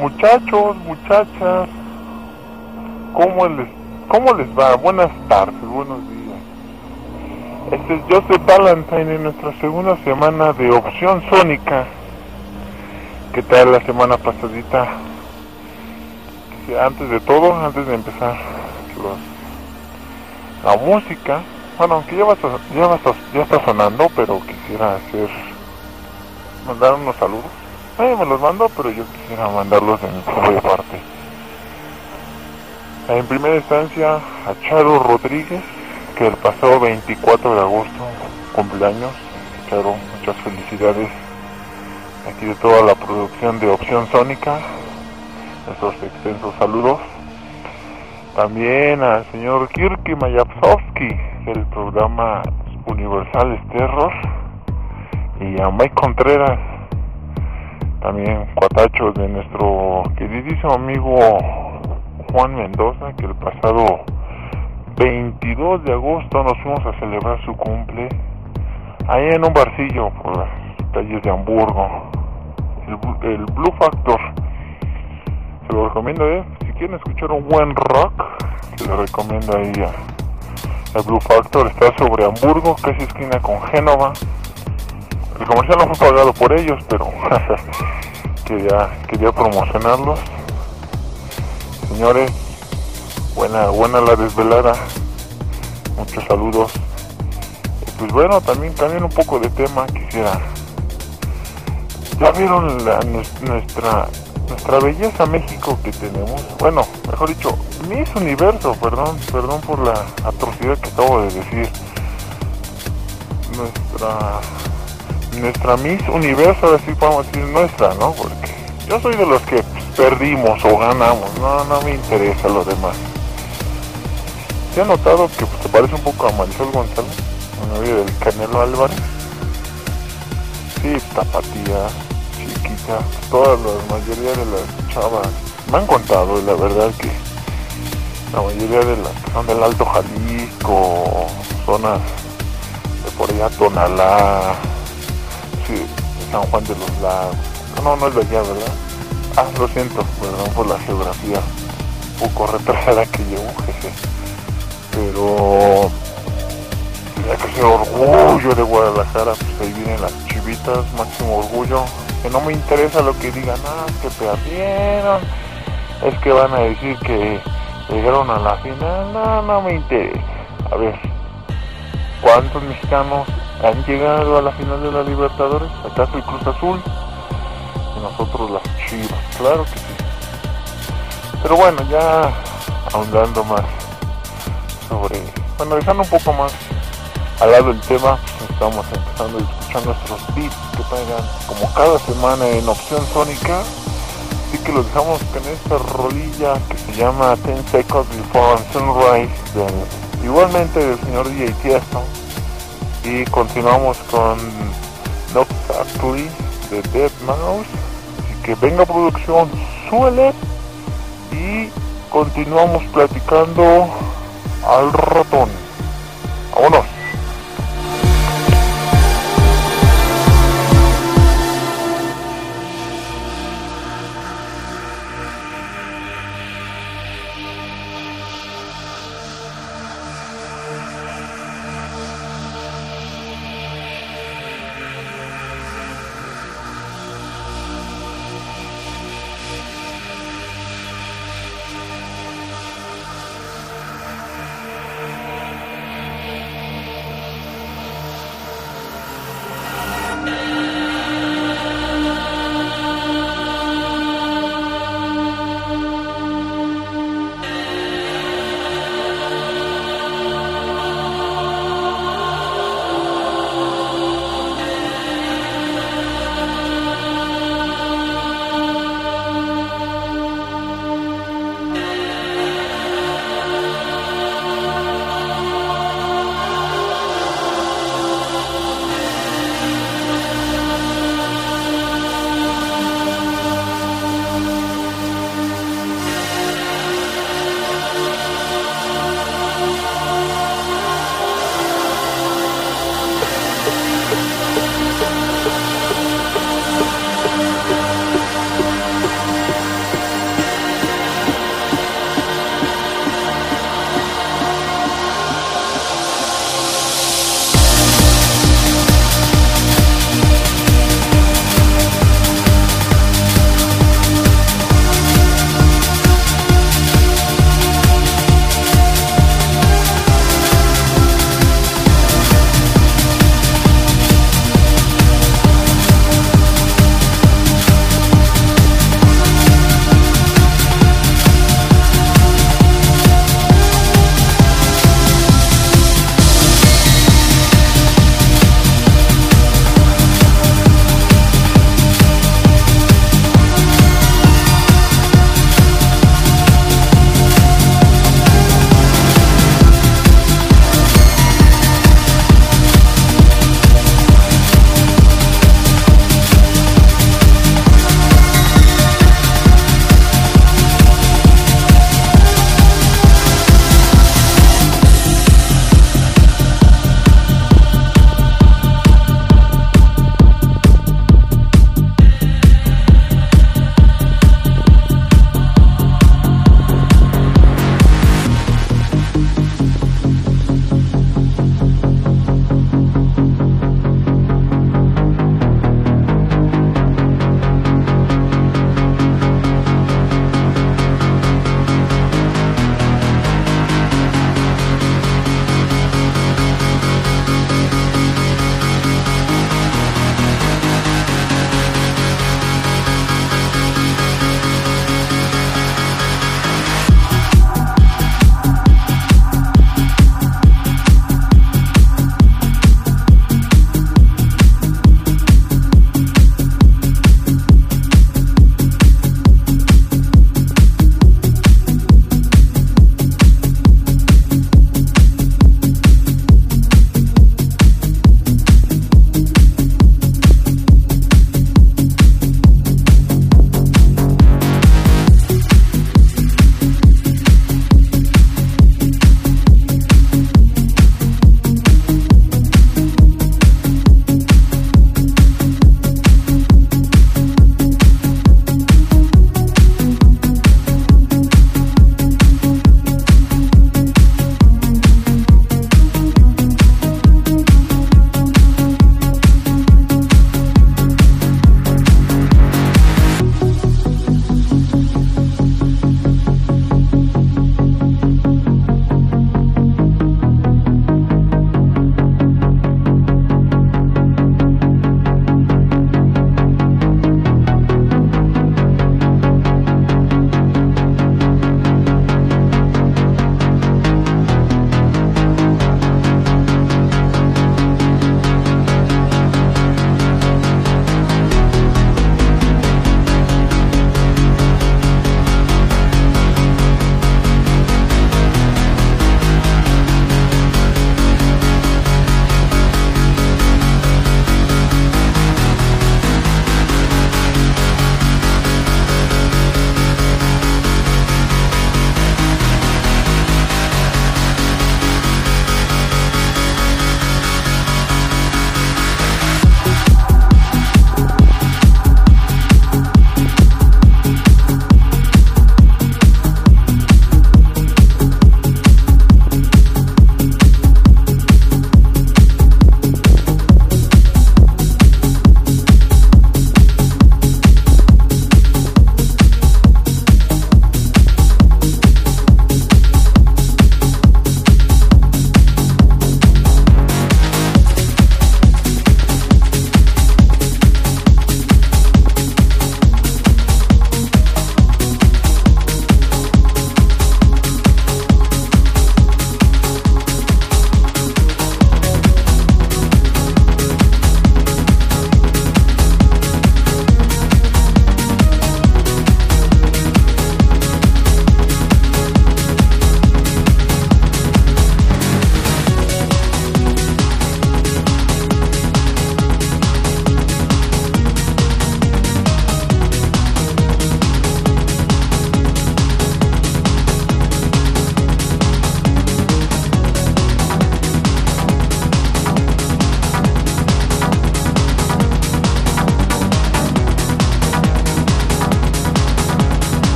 Muchachos, muchachas, ¿cómo les, ¿cómo les va? Buenas tardes, buenos días. Este es Joseph Valentine en nuestra segunda semana de Opción Sónica. ¿Qué tal la semana pasadita? Antes de todo, antes de empezar la música, bueno, aunque ya, ya, ya está sonando, pero quisiera hacer, mandar unos saludos. Nadie me los mandó, pero yo quisiera mandarlos de mi parte. En primera instancia, a Charo Rodríguez, que el pasado 24 de agosto cumpleaños. Charo, muchas felicidades. Aquí de toda la producción de Opción Sónica, nuestros extensos saludos. También al señor Kirky Mayapsowski, del programa Universal Terror. Y a Mike Contreras, también cuatachos de nuestro queridísimo amigo Juan Mendoza, que el pasado 22 de agosto nos fuimos a celebrar su cumple ahí en un barcillo por las calles de Hamburgo, el, el Blue Factor. Se lo recomiendo, ¿eh? Si quieren escuchar un buen rock, se lo recomiendo ahí el Blue Factor. Está sobre Hamburgo, casi esquina con Génova. El comercial no fue pagado por ellos, pero quería, quería promocionarlos. Señores, buena, buena la desvelada. Muchos saludos. Pues bueno, también cambiando un poco de tema, quisiera. Ya vieron nuestra nuestra belleza México que tenemos. Bueno, mejor dicho, Miss Universo, perdón, perdón por la atrocidad que acabo de decir. Nuestra nuestra Miss Universo, ahora sí podemos decir nuestra, ¿no? Porque yo soy de los que perdimos o ganamos, no, no me interesa lo demás. ¿Se ha notado que pues, se parece un poco a Marisol González, la novia del Canelo Álvarez? Sí, tapatía, chiquita, toda la mayoría de las chavas me han contado y la verdad que la mayoría de las que son del Alto Jalisco, zonas de por allá Tonalá, de San Juan de los Lagos. No, no es de allá, ¿verdad? Ah, lo siento, perdón por la geografía un poco retrasada que llevo, jeje. Pero ya que ese orgullo de Guadalajara, pues ahí vienen las chivitas, máximo orgullo. Que no me interesa lo que digan, ah, que perdieron, es que van a decir que llegaron a la final, no, no me interesa. A ver, ¿cuántos mexicanos han llegado a la final de la Libertadores? ¿Acaso el Cruz Azul? Y nosotros las chivas, claro que sí. Pero bueno, ya ahondando más sobre, bueno, dejando un poco más al lado el tema, estamos empezando a escuchar nuestros beats que pegan como cada semana en Opción Sónica. Así que los dejamos con esta rolilla que se llama Ten Seconds Before Sunrise, igualmente del señor DJ Tiesto. Y continuamos con Knock Factory de Dead Mouse. Así que venga producción, suele y continuamos platicando al ratón.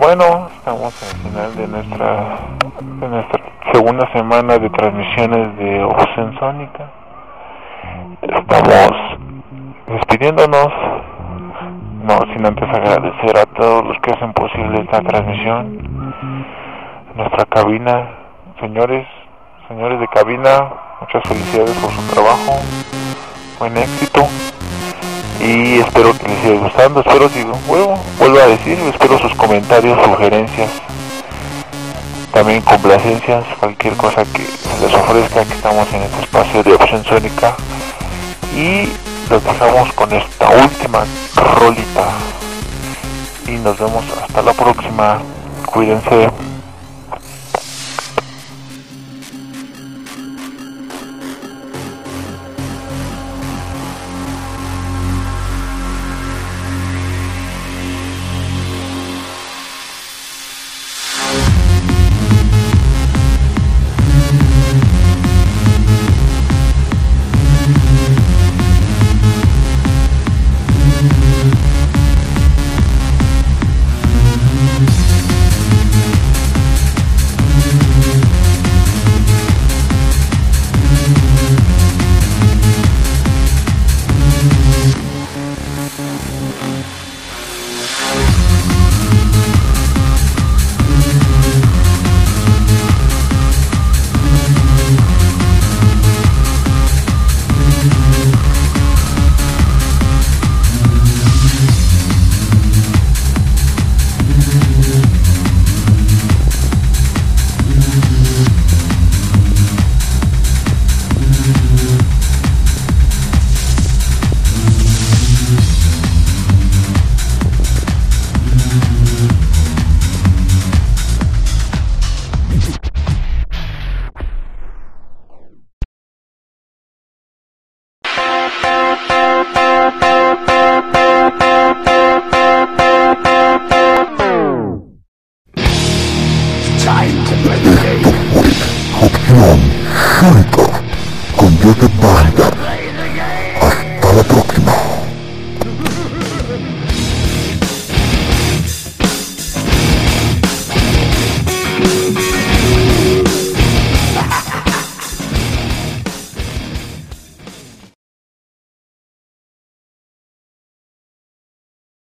Bueno, estamos al final de nuestra, de nuestra segunda semana de transmisiones de Opción Sónica. Estamos despidiéndonos, no sin antes agradecer a todos los que hacen posible esta transmisión. Nuestra cabina, señores, señores de cabina, muchas felicidades por su trabajo, buen éxito y espero que les siga gustando, espero si vuelvo, vuelvo a decir, espero sus comentarios, sugerencias, también complacencias, cualquier cosa que se les ofrezca, que estamos en este espacio de opción sónica. Y los dejamos con esta última rolita. Y nos vemos hasta la próxima, cuídense.